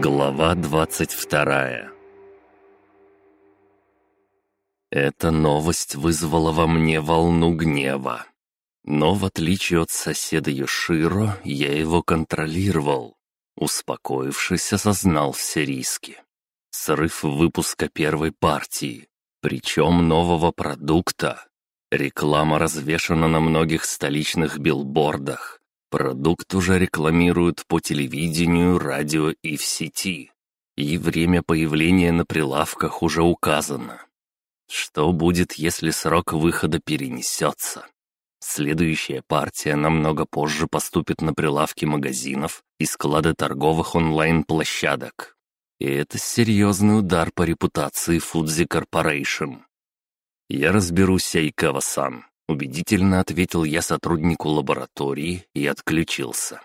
Глава двадцать вторая Эта новость вызвала во мне волну гнева. Но в отличие от соседа Йоширо, я его контролировал. Успокоившись, осознал все риски. Срыв выпуска первой партии, причем нового продукта. Реклама развешана на многих столичных билбордах. Продукт уже рекламируют по телевидению, радио и в сети. И время появления на прилавках уже указано. Что будет, если срок выхода перенесется? Следующая партия намного позже поступит на прилавки магазинов и склады торговых онлайн-площадок. И это серьезный удар по репутации Фудзи Корпорейшн. Я разберусь, Айкава-сан. Убедительно ответил я сотруднику лаборатории и отключился.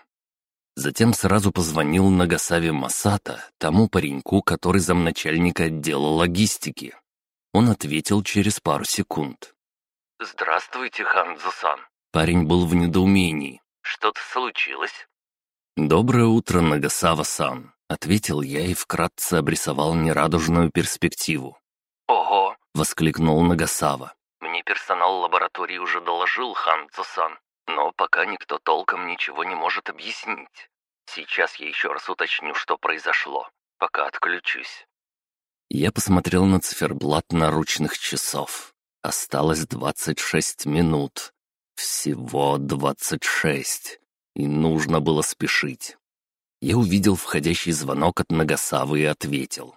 Затем сразу позвонил Нагасаве Масата, тому пареньку, который замначальника отдела логистики. Он ответил через пару секунд. «Здравствуйте, Ханзо-сан». Парень был в недоумении. «Что-то случилось?» «Доброе утро, Нагасава-сан», — ответил я и вкратце обрисовал нерадужную перспективу. «Ого!» — воскликнул Нагасава. Мне персонал лаборатории уже доложил Ханцо-сан, но пока никто толком ничего не может объяснить. Сейчас я еще раз уточню, что произошло, пока отключусь. Я посмотрел на циферблат наручных часов. Осталось 26 минут. Всего 26. И нужно было спешить. Я увидел входящий звонок от Нагасавы и ответил.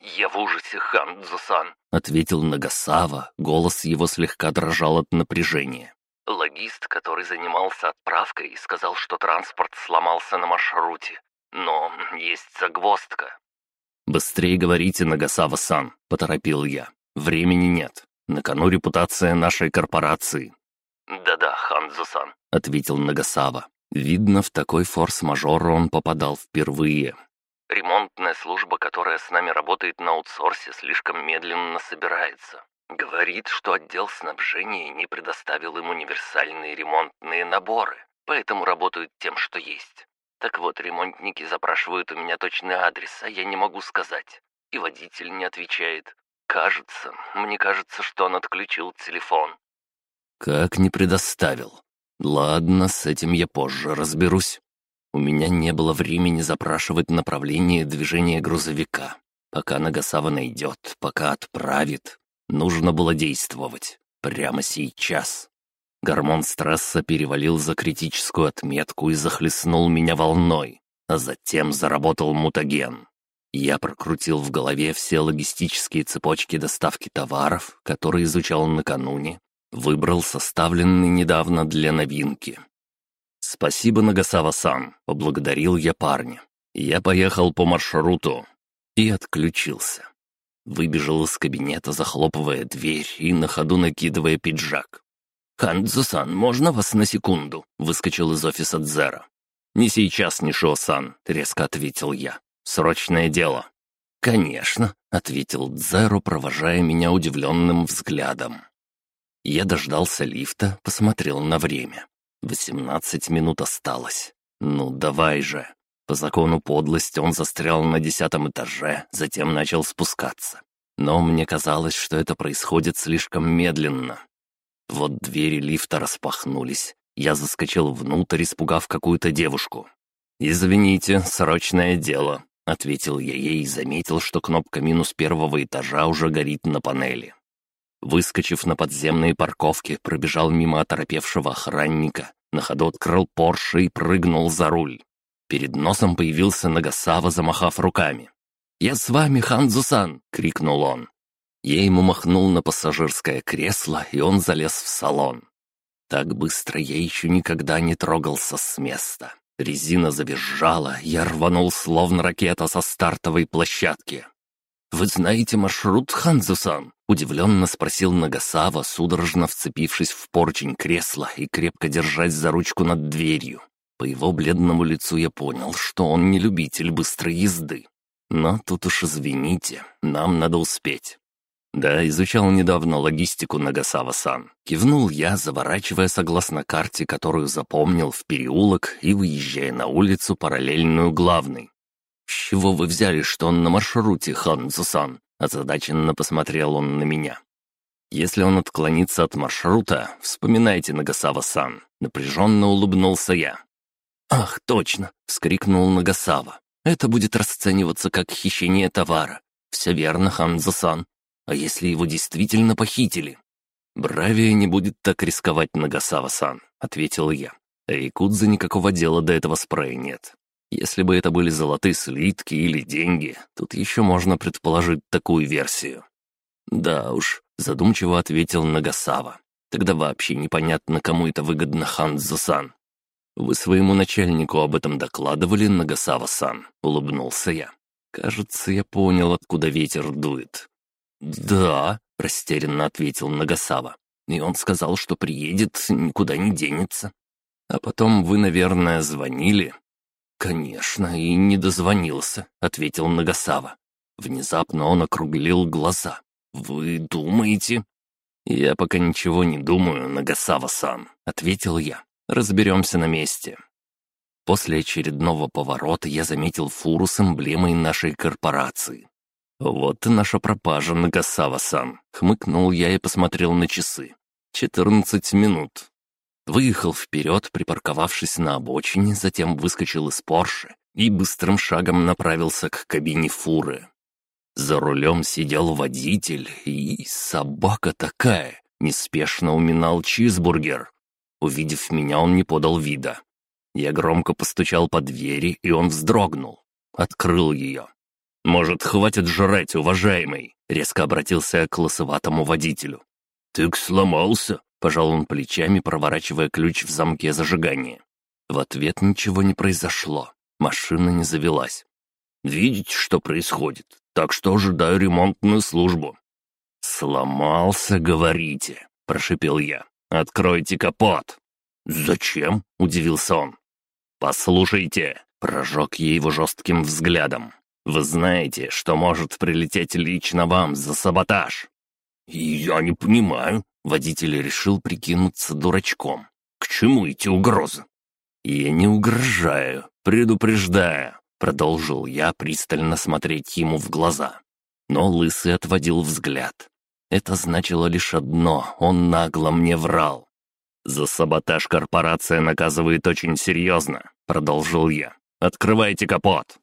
«Я в ужасе, Хандзо-сан», — ответил Нагасава, голос его слегка дрожал от напряжения. «Логист, который занимался отправкой, сказал, что транспорт сломался на маршруте. Но есть загвоздка». «Быстрее говорите, Нагасава-сан», — поторопил я. «Времени нет. На кону репутация нашей корпорации». «Да-да, Хандзо-сан», — ответил Нагасава. Видно, в такой форс-мажор он попадал впервые. Ремонтная служба, которая с нами работает на аутсорсе, слишком медленно собирается. Говорит, что отдел снабжения не предоставил им универсальные ремонтные наборы, поэтому работают тем, что есть. Так вот, ремонтники запрашивают у меня точный адрес, а я не могу сказать. И водитель не отвечает. Кажется, мне кажется, что он отключил телефон. Как не предоставил? Ладно, с этим я позже разберусь. У меня не было времени запрашивать направление движения грузовика. Пока Нагасава найдет, пока отправит. Нужно было действовать. Прямо сейчас. Гормон стресса перевалил за критическую отметку и захлестнул меня волной, а затем заработал мутаген. Я прокрутил в голове все логистические цепочки доставки товаров, которые изучал накануне, выбрал составленный недавно для новинки. «Спасибо, Нагасава-сан», — поблагодарил я парня. Я поехал по маршруту и отключился. Выбежал из кабинета, захлопывая дверь и на ходу накидывая пиджак. «Хандзу-сан, можно вас на секунду?» — выскочил из офиса Дзера. «Не сейчас, Нишо-сан», — резко ответил я. «Срочное дело». «Конечно», — ответил Дзеру, провожая меня удивленным взглядом. Я дождался лифта, посмотрел на время. Восемнадцать минут осталось. Ну, давай же. По закону подлости он застрял на десятом этаже, затем начал спускаться. Но мне казалось, что это происходит слишком медленно. Вот двери лифта распахнулись. Я заскочил внутрь, испугав какую-то девушку. «Извините, срочное дело», — ответил я ей и заметил, что кнопка минус первого этажа уже горит на панели. Выскочив на подземные парковки, пробежал мимо оторопевшего охранника, на ходу открыл Порше и прыгнул за руль. Перед носом появился Нагасава, замахав руками. «Я с вами, Ханзусан!» — крикнул он. Я ему махнул на пассажирское кресло, и он залез в салон. Так быстро я еще никогда не трогался с места. Резина завизжала, я рванул словно ракета со стартовой площадки. «Вы знаете маршрут, Ханзусан?» — удивленно спросил Нагасава, судорожно вцепившись в поручень кресла и крепко держась за ручку над дверью. По его бледному лицу я понял, что он не любитель быстрой езды. Но тут уж извините, нам надо успеть. Да, изучал недавно логистику Нагасава-сан. Кивнул я, заворачивая согласно карте, которую запомнил в переулок и выезжая на улицу, параллельную главной. «С чего вы взяли, что он на маршруте, Ханзусан?» Озадаченно посмотрел он на меня. «Если он отклонится от маршрута, вспоминайте Нагасава-сан», — напряженно улыбнулся я. «Ах, точно!» — вскрикнул Нагасава. «Это будет расцениваться как хищение товара. Все верно, Ханзо-сан. А если его действительно похитили?» «Бравия не будет так рисковать, Нагасава-сан», — ответил я. «А Якудзе никакого дела до этого спрея нет. Если бы это были золотые слитки или деньги, тут еще можно предположить такую версию». «Да уж», — задумчиво ответил Нагасава. «Тогда вообще непонятно, кому это выгодно Ханзо-сан. «Вы своему начальнику об этом докладывали, Нагасава-сан?» — улыбнулся я. «Кажется, я понял, откуда ветер дует». «Да», — растерянно ответил Нагасава. «И он сказал, что приедет, никуда не денется. А потом вы, наверное, звонили?» «Конечно, и не дозвонился», — ответил Нагасава. Внезапно он округлил глаза. «Вы думаете?» «Я пока ничего не думаю, Нагасава-сан», — ответил я. Разберемся на месте. После очередного поворота я заметил фуру с эмблемой нашей корпорации. «Вот и наша пропажа, Нагасава-сан», — хмыкнул я и посмотрел на часы. «Четырнадцать минут». Выехал вперед, припарковавшись на обочине, затем выскочил из Порше и быстрым шагом направился к кабине фуры. За рулем сидел водитель и собака такая, неспешно уминал чизбургер, Увидев меня, он не подал вида. Я громко постучал по двери, и он вздрогнул. Открыл ее. «Может, хватит жрать, уважаемый?» Резко обратился я к лысоватому водителю. «Ты сломался?» — пожал он плечами, проворачивая ключ в замке зажигания. В ответ ничего не произошло. Машина не завелась. «Видите, что происходит? Так что ожидаю ремонтную службу». «Сломался, говорите?» — прошипел я. «Откройте капот!» «Зачем?» — удивился он. «Послушайте!» — прожег я его жестким взглядом. «Вы знаете, что может прилететь лично вам за саботаж?» «Я не понимаю». Водитель решил прикинуться дурачком. «К чему эти угрозы?» «Я не угрожаю, предупреждаю», — продолжил я пристально смотреть ему в глаза. Но Лысый отводил взгляд. Это значило лишь одно — он нагло мне врал. «За саботаж корпорация наказывает очень серьезно», — продолжил я. «Открывайте капот».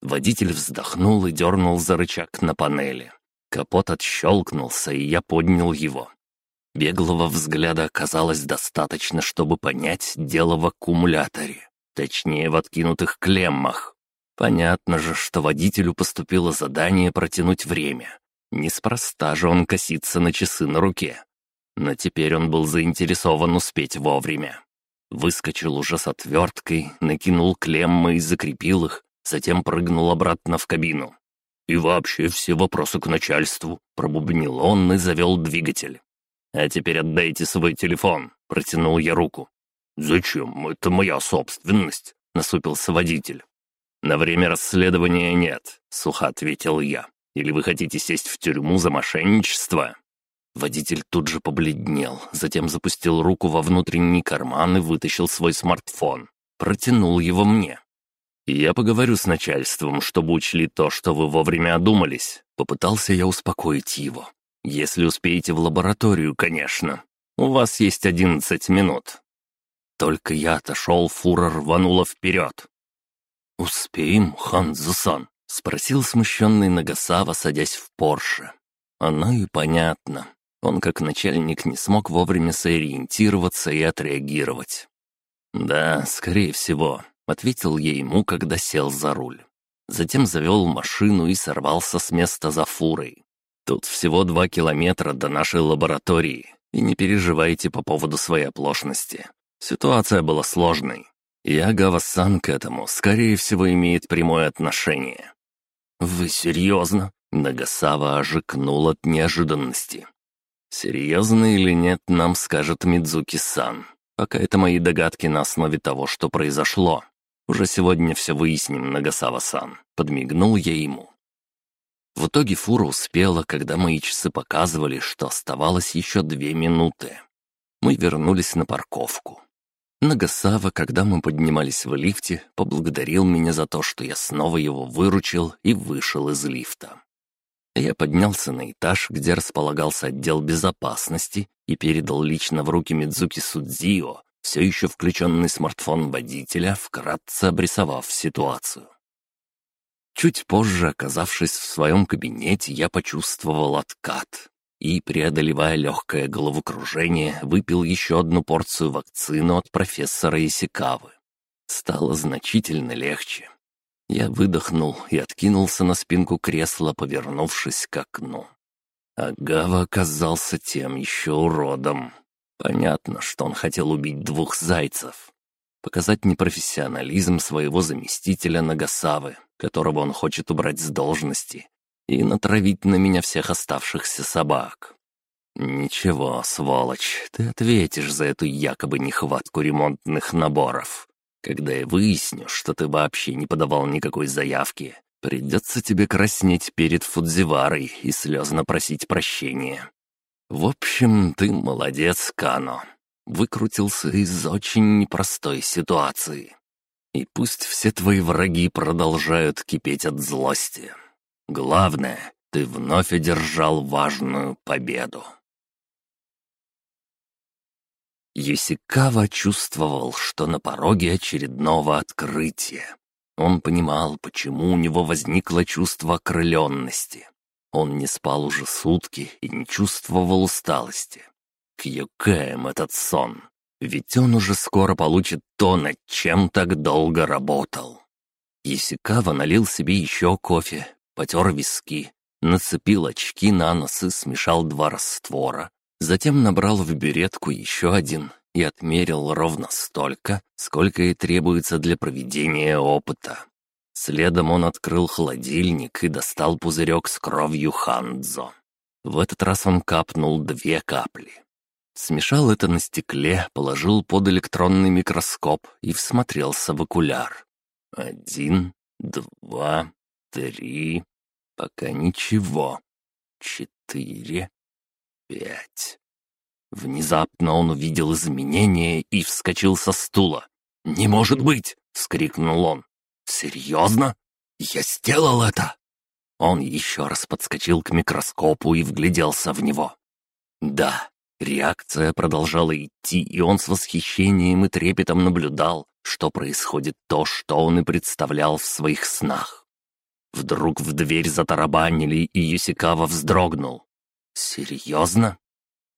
Водитель вздохнул и дернул за рычаг на панели. Капот отщелкнулся, и я поднял его. Беглого взгляда оказалось достаточно, чтобы понять дело в аккумуляторе. Точнее, в откинутых клеммах. Понятно же, что водителю поступило задание протянуть время. Неспроста же он косится на часы на руке. Но теперь он был заинтересован успеть вовремя. Выскочил уже с отверткой, накинул клеммы и закрепил их, затем прыгнул обратно в кабину. «И вообще все вопросы к начальству», — пробубнил он и завел двигатель. «А теперь отдайте свой телефон», — протянул я руку. «Зачем? Это моя собственность», — насупился водитель. «На время расследования нет», — сухо ответил я. Или вы хотите сесть в тюрьму за мошенничество?» Водитель тут же побледнел, затем запустил руку во внутренний карман и вытащил свой смартфон. Протянул его мне. «Я поговорю с начальством, чтобы учли то, что вы вовремя одумались». Попытался я успокоить его. «Если успеете в лабораторию, конечно. У вас есть одиннадцать минут». Только я отошел, фура рванула вперед. «Успеем, Ханзусан?» — спросил смущенный Нагасава, садясь в Порше. Оно и понятно. Он, как начальник, не смог вовремя сориентироваться и отреагировать. «Да, скорее всего», — ответил я ему, когда сел за руль. Затем завел машину и сорвался с места за фурой. «Тут всего два километра до нашей лаборатории, и не переживайте по поводу своей оплошности. Ситуация была сложной. И Агава-сан к этому, скорее всего, имеет прямое отношение. «Вы серьезно?» Нагасава ожикнул от неожиданности. «Серьезно или нет, нам скажет Мидзуки-сан. Пока это мои догадки на основе того, что произошло. Уже сегодня все выясним, Нагасава-сан», — подмигнул я ему. В итоге фура успела, когда мои часы показывали, что оставалось еще две минуты. Мы вернулись на парковку. Нагасава, когда мы поднимались в лифте, поблагодарил меня за то, что я снова его выручил и вышел из лифта. Я поднялся на этаж, где располагался отдел безопасности, и передал лично в руки Мидзуки Судзио все еще включенный смартфон водителя, вкратце обрисовав ситуацию. Чуть позже, оказавшись в своем кабинете, я почувствовал откат и, преодолевая легкое головокружение, выпил еще одну порцию вакцины от профессора Исикавы. Стало значительно легче. Я выдохнул и откинулся на спинку кресла, повернувшись к окну. Агава оказался тем еще уродом. Понятно, что он хотел убить двух зайцев. Показать непрофессионализм своего заместителя Нагасавы, которого он хочет убрать с должности, и натравить на меня всех оставшихся собак. «Ничего, сволочь, ты ответишь за эту якобы нехватку ремонтных наборов. Когда я выясню, что ты вообще не подавал никакой заявки, придется тебе краснеть перед Фудзиварой и слезно просить прощения. В общем, ты молодец, Кано. Выкрутился из очень непростой ситуации. И пусть все твои враги продолжают кипеть от злости. Главное, ты вновь одержал важную победу. Юсикава чувствовал, что на пороге очередного открытия. Он понимал, почему у него возникло чувство окрыленности. Он не спал уже сутки и не чувствовал усталости. К Юкаем этот сон, ведь он уже скоро получит то, над чем так долго работал. Юсикава налил себе еще кофе, потер виски, нацепил очки на нос и смешал два раствора, Затем набрал в беретку еще один и отмерил ровно столько, сколько и требуется для проведения опыта. Следом он открыл холодильник и достал пузырек с кровью Ханзо. В этот раз он капнул две капли. Смешал это на стекле, положил под электронный микроскоп и всмотрелся в окуляр. Один, два, три, пока ничего. Четыре, пять. Внезапно он увидел изменения и вскочил со стула. «Не может быть!» — вскрикнул он. «Серьезно? Я сделал это!» Он еще раз подскочил к микроскопу и вгляделся в него. Да, реакция продолжала идти, и он с восхищением и трепетом наблюдал, что происходит то, что он и представлял в своих снах. Вдруг в дверь затарабанили, и Юсикава вздрогнул. «Серьезно?»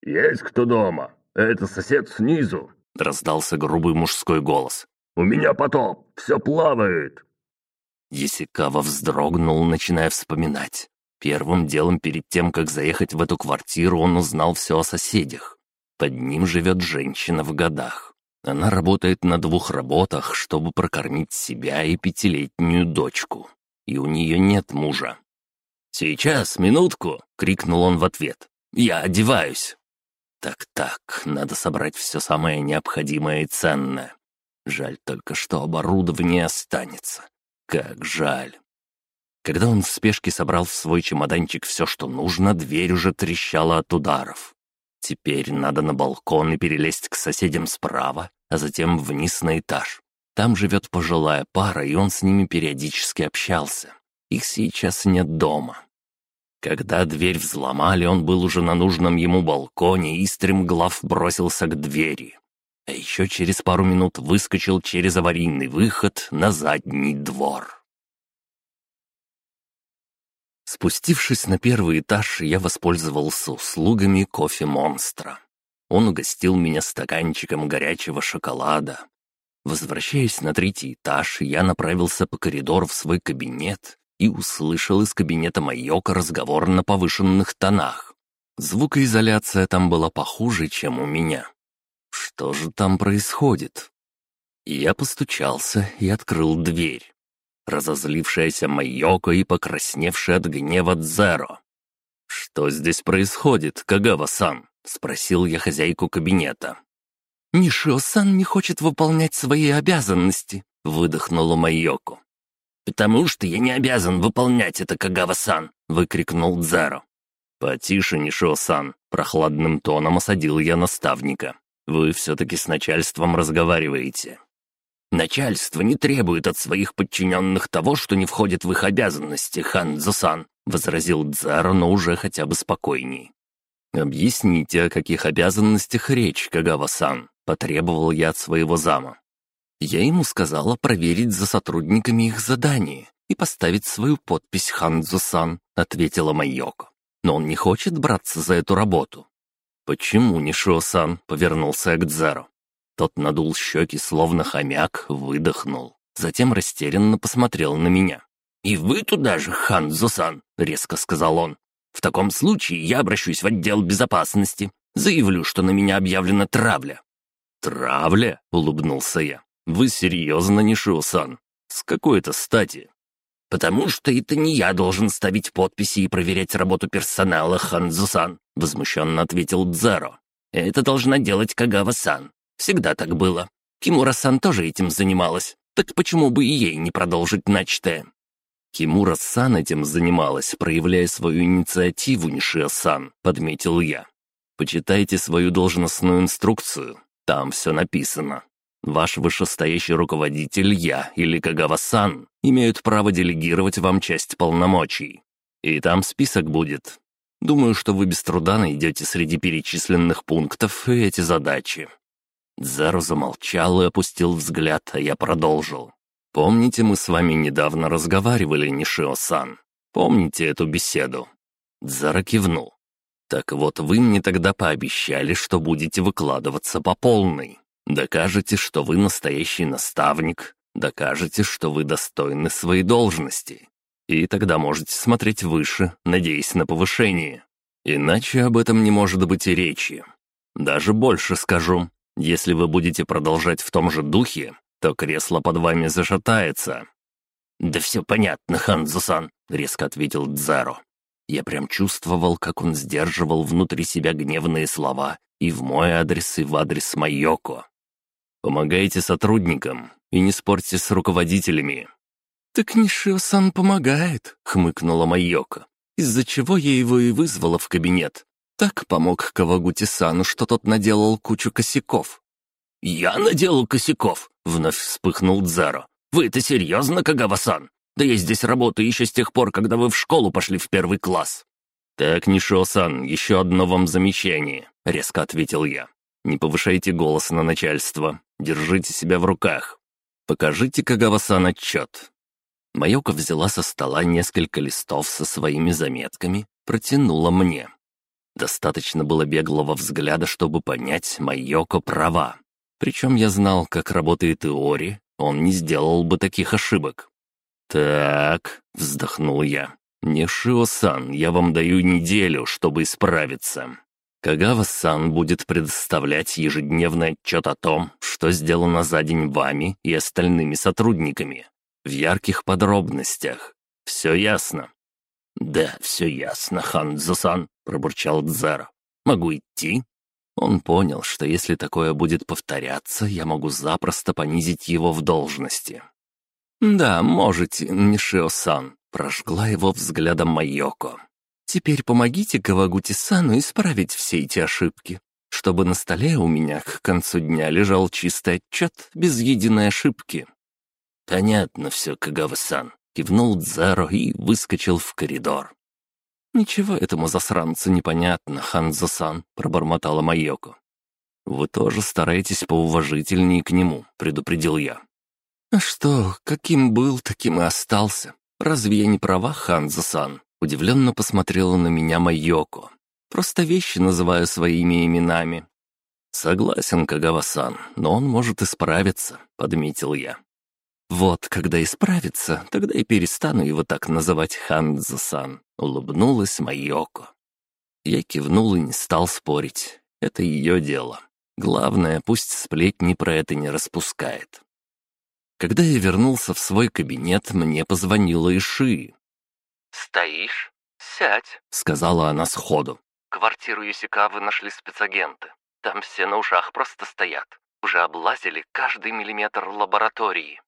«Есть кто дома? Это сосед снизу», — раздался грубый мужской голос. «У меня потоп, все плавает». Есикава вздрогнул, начиная вспоминать. Первым делом перед тем, как заехать в эту квартиру, он узнал все о соседях. Под ним живет женщина в годах. Она работает на двух работах, чтобы прокормить себя и пятилетнюю дочку. И у нее нет мужа. «Сейчас, минутку!» — крикнул он в ответ. «Я одеваюсь!» «Так-так, надо собрать все самое необходимое и ценное. Жаль только, что оборудование останется. Как жаль!» Когда он в спешке собрал в свой чемоданчик все, что нужно, дверь уже трещала от ударов. Теперь надо на балкон и перелезть к соседям справа, а затем вниз на этаж. Там живет пожилая пара, и он с ними периодически общался. Их сейчас нет дома. Когда дверь взломали, он был уже на нужном ему балконе и стремглав бросился к двери. А еще через пару минут выскочил через аварийный выход на задний двор. Спустившись на первый этаж, я воспользовался услугами кофе-монстра. Он угостил меня стаканчиком горячего шоколада. Возвращаясь на третий этаж, я направился по коридору в свой кабинет и услышал из кабинета Майока разговор на повышенных тонах. Звукоизоляция там была похуже, чем у меня. Что же там происходит? Я постучался и открыл дверь. Разозлившаяся Майоко и покрасневшая от гнева Дзеро. «Что здесь происходит, Кагава-сан?» — спросил я хозяйку кабинета. «Нишио-сан не хочет выполнять свои обязанности», — выдохнула Майоко. «Потому что я не обязан выполнять это, Кагава-сан!» — выкрикнул Дзаро. «Потише, Нишо-сан!» — прохладным тоном осадил я наставника. Вы все-таки с начальством разговариваете». «Начальство не требует от своих подчиненных того, что не входит в их обязанности, Ханзо-сан», — возразил Дзаро, но уже хотя бы спокойней. «Объясните, о каких обязанностях речь, Кагава-сан», — потребовал я от своего зама. Я ему сказала проверить за сотрудниками их задание и поставить свою подпись Ханзо-сан, ответила Майоко. Но он не хочет браться за эту работу. «Почему не Шо-сан?» — повернулся я к Дзеро. Тот надул щеки, словно хомяк, выдохнул. Затем растерянно посмотрел на меня. «И вы туда же, Ханзо-сан!» — резко сказал он. «В таком случае я обращусь в отдел безопасности. Заявлю, что на меня объявлена травля». «Травля?» — улыбнулся я. «Вы серьезно, Нишио-сан? С какой-то стати?» «Потому что это не я должен ставить подписи и проверять работу персонала, Ханзо-сан», — возмущенно ответил Дзаро. «Это должна делать Кагава-сан. Всегда так было. Кимура-сан тоже этим занималась. Так почему бы и ей не продолжить начатое?» Кимура-сан этим занималась, проявляя свою инициативу, Нишио-сан, подметил я. «Почитайте свою должностную инструкцию. Там все написано. Ваш вышестоящий руководитель, я или Кагава-сан, имеют право делегировать вам часть полномочий. И там список будет. Думаю, что вы без труда найдете среди перечисленных пунктов эти задачи». Дзару замолчал и опустил взгляд, а я продолжил. «Помните, мы с вами недавно разговаривали, Нишио-сан? Помните эту беседу?» Дзара кивнул. «Так вот, вы мне тогда пообещали, что будете выкладываться по полной. Докажете, что вы настоящий наставник, докажете, что вы достойны своей должности. И тогда можете смотреть выше, надеясь на повышение. Иначе об этом не может быть и речи. Даже больше скажу. Если вы будете продолжать в том же духе, то кресло под вами зашатается». «Да все понятно, Ханзо-сан», — резко ответил Дзаро. Я прям чувствовал, как он сдерживал внутри себя гневные слова и в мой адрес, и в адрес Майоко. Помогайте сотрудникам и не спорьте с руководителями». «Так Нишио-сан помогает», — хмыкнула Майока, из-за чего я его и вызвала в кабинет. Так помог Кавагути-сану, что тот наделал кучу косяков. «Я наделал косяков?» — вновь вспыхнул Дзаро. «Вы это серьезно, Кагава-сан? Да я здесь работаю еще с тех пор, когда вы в школу пошли в первый класс». «Так, Нишо-сан, еще одно вам замечание», — резко ответил я. «Не повышайте голос на начальство. Держите себя в руках. Покажите Кагавасан отчет». Майока взяла со стола несколько листов со своими заметками, протянула мне. Достаточно было беглого взгляда, чтобы понять, Майоко права. Причем я знал, как работает Иори, он не сделал бы таких ошибок. «Так», — вздохнул я, — «не Шио-сан, я вам даю неделю, чтобы исправиться. Кагава-сан будет предоставлять ежедневный отчет о том, что сделано за день вами и остальными сотрудниками. В ярких подробностях. Все ясно?» «Да, все ясно, Ханзо-сан», — пробурчал Дзаро. «Могу идти?» Он понял, что если такое будет повторяться, я могу запросто понизить его в должности. «Да, можете, Нишио-сан», — прожгла его взглядом Майоко. Теперь помогите Кавагути-сану исправить все эти ошибки, чтобы на столе у меня к концу дня лежал чистый отчет без единой ошибки». «Понятно все, Кагава-сан», — кивнул Дзаро и выскочил в коридор. «Ничего этому засранцу непонятно, Ханзо-сан», — пробормотала Майоко. «Вы тоже стараетесь поуважительнее к нему», — предупредил я. «А что, каким был, таким и остался. Разве я не права, Ханзо-сан?» Удивленно посмотрела на меня Майоко. «Просто вещи называю своими именами». «Согласен, Кагава-сан, но он может исправиться», — подметил я. «Вот, когда исправится, тогда и перестану его так называть Ханзо-сан», — улыбнулась Майоко. Я кивнул и не стал спорить. Это ее дело. Главное, пусть сплетни про это не распускает. Когда я вернулся в свой кабинет, мне позвонила Иши. «Стоишь? Сядь», — сказала она сходу. «Квартиру Юсикавы нашли спецагенты. Там все на ушах просто стоят. Уже облазили каждый миллиметр лаборатории».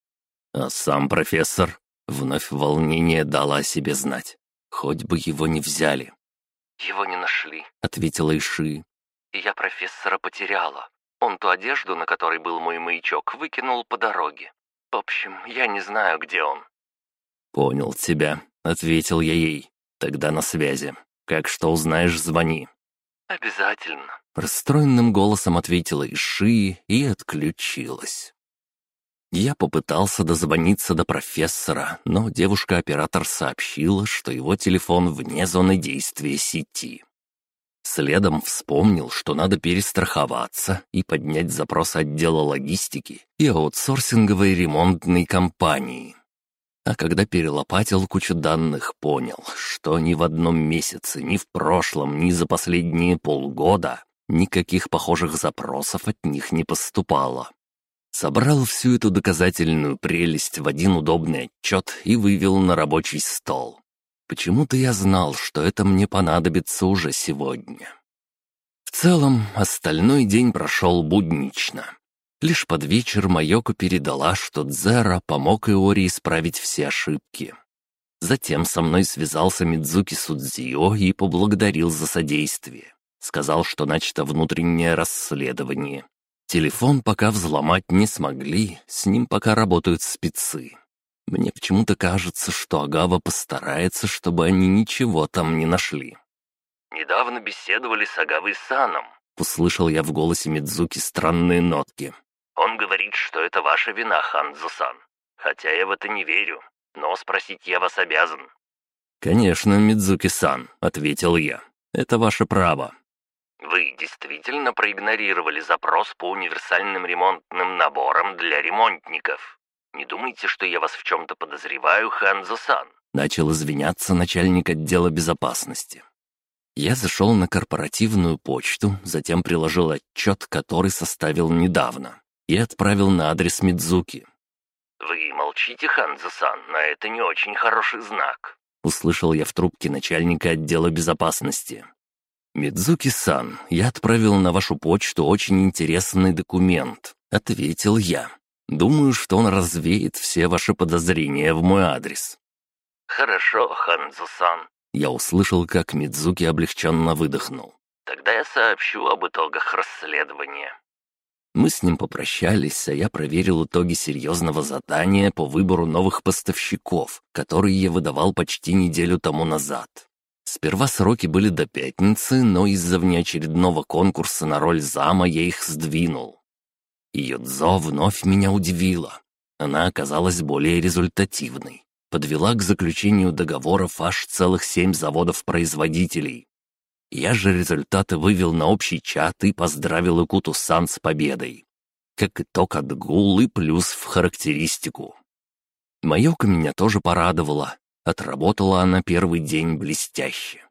А сам профессор вновь волнение дала о себе знать. Хоть бы его не взяли. «Его не нашли», — ответила Иши. «И я профессора потеряла. Он ту одежду, на которой был мой маячок, выкинул по дороге. В общем, я не знаю, где он». «Понял тебя», — ответил я ей. «Тогда на связи. Как что узнаешь, звони». «Обязательно», — расстроенным голосом ответила Иши и отключилась. Я попытался дозвониться до профессора, но девушка-оператор сообщила, что его телефон вне зоны действия сети. Следом вспомнил, что надо перестраховаться и поднять запрос отдела логистики и аутсорсинговой ремонтной компании. А когда перелопатил кучу данных, понял, что ни в одном месяце, ни в прошлом, ни за последние полгода никаких похожих запросов от них не поступало. Собрал всю эту доказательную прелесть в один удобный отчет и вывел на рабочий стол. Почему-то я знал, что это мне понадобится уже сегодня. В целом, остальной день прошел буднично. Лишь под вечер Майоко передала, что Дзера помог Иори исправить все ошибки. Затем со мной связался Мидзуки Судзио и поблагодарил за содействие. Сказал, что начато внутреннее расследование. Телефон пока взломать не смогли, с ним пока работают спецы. Мне почему-то кажется, что Агава постарается, чтобы они ничего там не нашли. «Недавно беседовали с Агавой Саном», — услышал я в голосе Мидзуки странные нотки. Он говорит, что это ваша вина, Ханзо-сан. Хотя я в это не верю, но спросить я вас обязан». «Конечно, Мидзуки-сан», — ответил я. «Это ваше право». «Вы действительно проигнорировали запрос по универсальным ремонтным наборам для ремонтников? Не думайте, что я вас в чем-то подозреваю, Ханзо-сан?» Начал извиняться начальник отдела безопасности. Я зашел на корпоративную почту, затем приложил отчет, который составил недавно и отправил на адрес Мидзуки. «Вы молчите, Ханзо-сан, но это не очень хороший знак», — услышал я в трубке начальника отдела безопасности. «Мидзуки-сан, я отправил на вашу почту очень интересный документ», — ответил я. «Думаю, что он развеет все ваши подозрения в мой адрес». «Хорошо, Ханзо-сан». Я услышал, как Мидзуки облегченно выдохнул. «Тогда я сообщу об итогах расследования». Мы с ним попрощались, а я проверил итоги серьезного задания по выбору новых поставщиков, которые я выдавал почти неделю тому назад. Сперва сроки были до пятницы, но из-за внеочередного конкурса на роль зама я их сдвинул. Ее дзо вновь меня удивила. Она оказалась более результативной. Подвела к заключению договоров аж целых семь заводов-производителей. Я же результаты вывел на общий чат и поздравил Икуту-сан с победой. Как итог отгул и плюс в характеристику. Майока меня тоже порадовала. Отработала она первый день блестяще.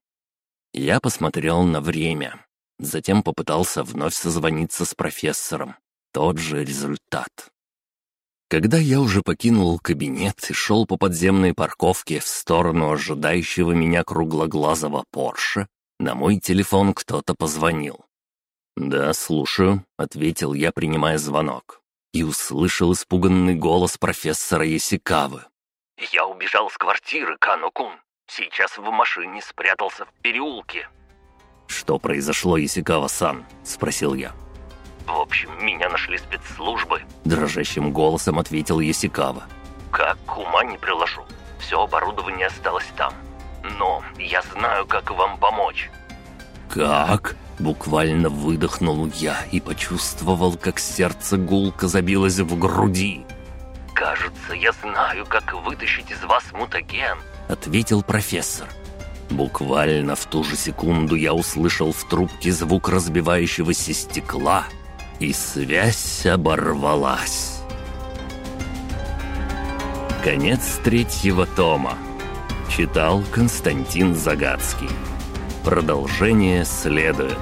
Я посмотрел на время. Затем попытался вновь созвониться с профессором. Тот же результат. Когда я уже покинул кабинет и шел по подземной парковке в сторону ожидающего меня круглоглазого Порше, на мой телефон кто-то позвонил. «Да, слушаю», — ответил я, принимая звонок. И услышал испуганный голос профессора Ясикавы. «Я убежал с квартиры, Канокун. Сейчас в машине спрятался в переулке». «Что произошло, Ясикава-сан?» — спросил я. «В общем, меня нашли спецслужбы», — дрожащим голосом ответил Ясикава. «Как ума не приложу. Все оборудование осталось там но я знаю, как вам помочь». «Как?» — буквально выдохнул я и почувствовал, как сердце гулко забилось в груди. «Кажется, я знаю, как вытащить из вас мутаген», — ответил профессор. Буквально в ту же секунду я услышал в трубке звук разбивающегося стекла, и связь оборвалась. Конец третьего тома. Читал Константин Загадский. Продолжение следует.